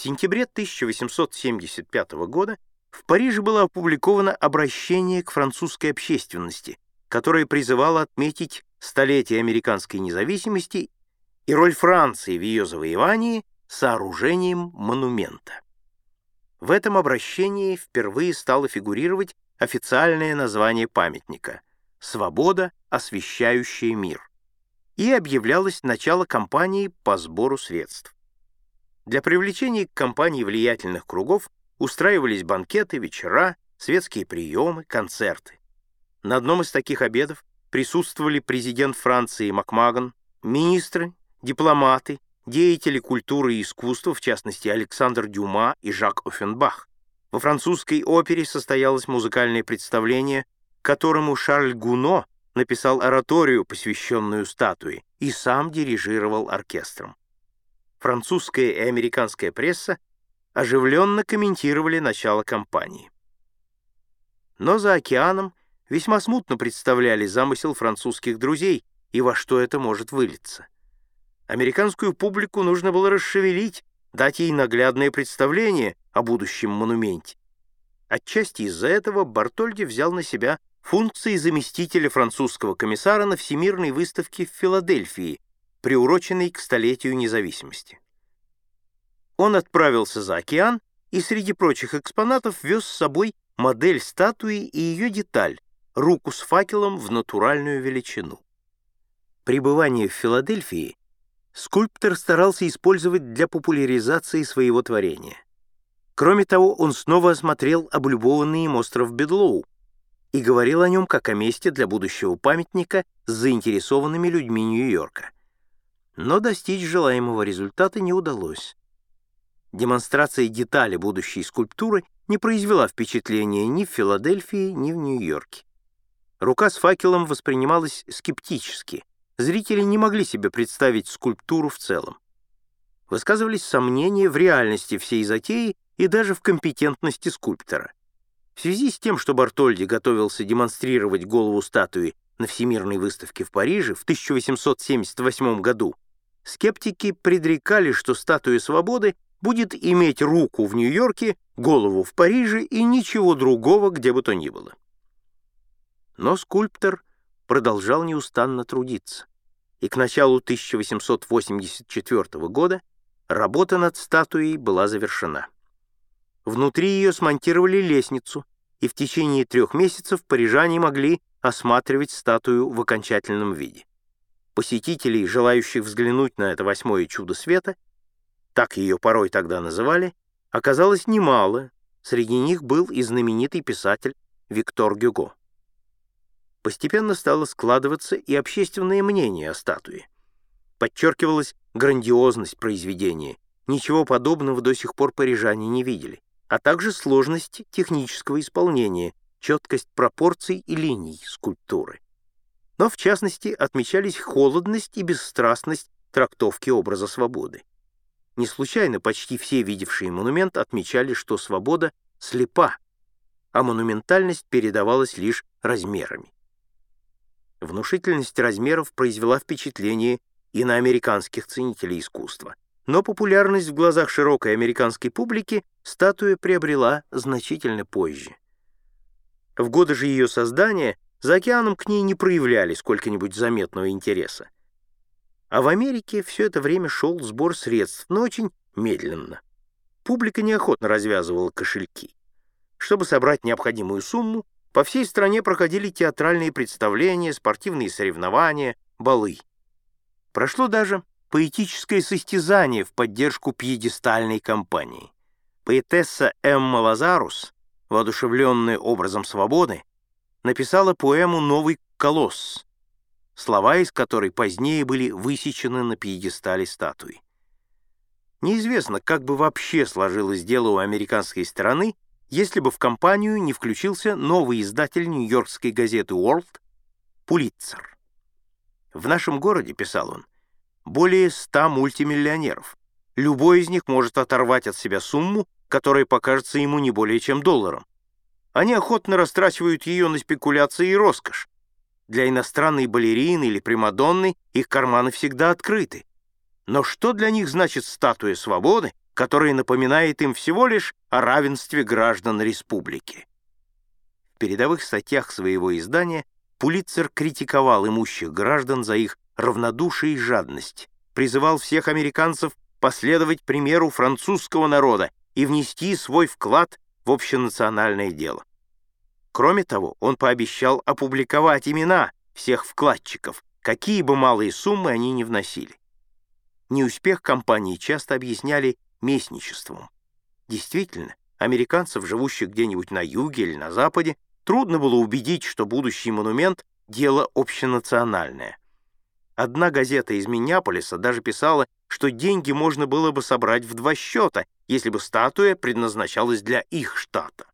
В сентябре 1875 года в Париже было опубликовано обращение к французской общественности, которое призывало отметить столетие американской независимости и роль Франции в ее завоевании сооружением монумента. В этом обращении впервые стало фигурировать официальное название памятника «Свобода, освещающая мир» и объявлялось начало кампании по сбору средств. Для привлечения к кампании влиятельных кругов устраивались банкеты, вечера, светские приемы, концерты. На одном из таких обедов присутствовали президент Франции Макмаган, министры, дипломаты, деятели культуры и искусства, в частности Александр Дюма и Жак Оффенбах. Во французской опере состоялось музыкальное представление, которому Шарль Гуно написал ораторию, посвященную статуе, и сам дирижировал оркестром. Французская и американская пресса оживленно комментировали начало кампании. Но за океаном весьма смутно представляли замысел французских друзей и во что это может вылиться. Американскую публику нужно было расшевелить, дать ей наглядное представление о будущем монументе. Отчасти из-за этого Бартольди взял на себя функции заместителя французского комиссара на Всемирной выставке в Филадельфии, приуроченной к столетию независимости. Он отправился за океан и среди прочих экспонатов вез с собой модель статуи и ее деталь, руку с факелом в натуральную величину. Пребывание в Филадельфии скульптор старался использовать для популяризации своего творения. Кроме того, он снова осмотрел облюбованный им остров Бедлоу и говорил о нем как о месте для будущего памятника с заинтересованными людьми Нью-Йорка. Но достичь желаемого результата не удалось. Демонстрация детали будущей скульптуры не произвела впечатления ни в Филадельфии, ни в Нью-Йорке. Рука с факелом воспринималась скептически, зрители не могли себе представить скульптуру в целом. Высказывались сомнения в реальности всей затеи и даже в компетентности скульптора. В связи с тем, что Бартольди готовился демонстрировать голову статуи на Всемирной выставке в Париже в 1878 году, скептики предрекали, что статуя свободы будет иметь руку в Нью-Йорке, голову в Париже и ничего другого где бы то ни было. Но скульптор продолжал неустанно трудиться и к началу 1884 года работа над статуей была завершена. Внутри ее смонтировали лестницу, и в течение трех месяцев парижане могли осматривать статую в окончательном виде. Посетителей, желающих взглянуть на это восьмое чудо света, так ее порой тогда называли, оказалось немало, среди них был и знаменитый писатель Виктор Гюго. Постепенно стало складываться и общественное мнение о статуе. Подчеркивалась грандиозность произведения, ничего подобного до сих пор парижане не видели, а также сложность технического исполнения, четкость пропорций и линий скульптуры. Но в частности отмечались холодность и бесстрастность трактовки образа свободы. Не случайно почти все видевшие монумент отмечали, что свобода слепа, а монументальность передавалась лишь размерами. Внушительность размеров произвела впечатление и на американских ценителей искусства. Но популярность в глазах широкой американской публики статуя приобрела значительно позже. В годы же ее создания за океаном к ней не проявляли сколько-нибудь заметного интереса. А в Америке все это время шел сбор средств, но очень медленно. Публика неохотно развязывала кошельки. Чтобы собрать необходимую сумму, по всей стране проходили театральные представления, спортивные соревнования, балы. Прошло даже поэтическое состязание в поддержку пьедестальной кампании. Поэтесса Эмма Лазарус, воодушевленная образом свободы, написала поэму «Новый колосс», слова из которой позднее были высечены на пьедестале статуи. Неизвестно, как бы вообще сложилось дело у американской стороны, если бы в компанию не включился новый издатель нью-йоркской газеты World Пулитцер. В нашем городе, писал он, более ста мультимиллионеров. Любой из них может оторвать от себя сумму, которая покажется ему не более чем долларом. Они охотно растрачивают ее на спекуляции и роскошь. Для иностранной балерины или примадонны их карманы всегда открыты. Но что для них значит статуя свободы, который напоминает им всего лишь о равенстве граждан республики. В передовых статьях своего издания Пулитцер критиковал имущих граждан за их равнодушие и жадность, призывал всех американцев последовать примеру французского народа и внести свой вклад в общенациональное дело. Кроме того, он пообещал опубликовать имена всех вкладчиков, какие бы малые суммы они ни вносили. Неуспех компании часто объясняли местничеством. Действительно, американцев, живущих где-нибудь на юге или на западе, трудно было убедить, что будущий монумент — дело общенациональное. Одна газета из Миннеаполиса даже писала, что деньги можно было бы собрать в два счета, если бы статуя предназначалась для их штата.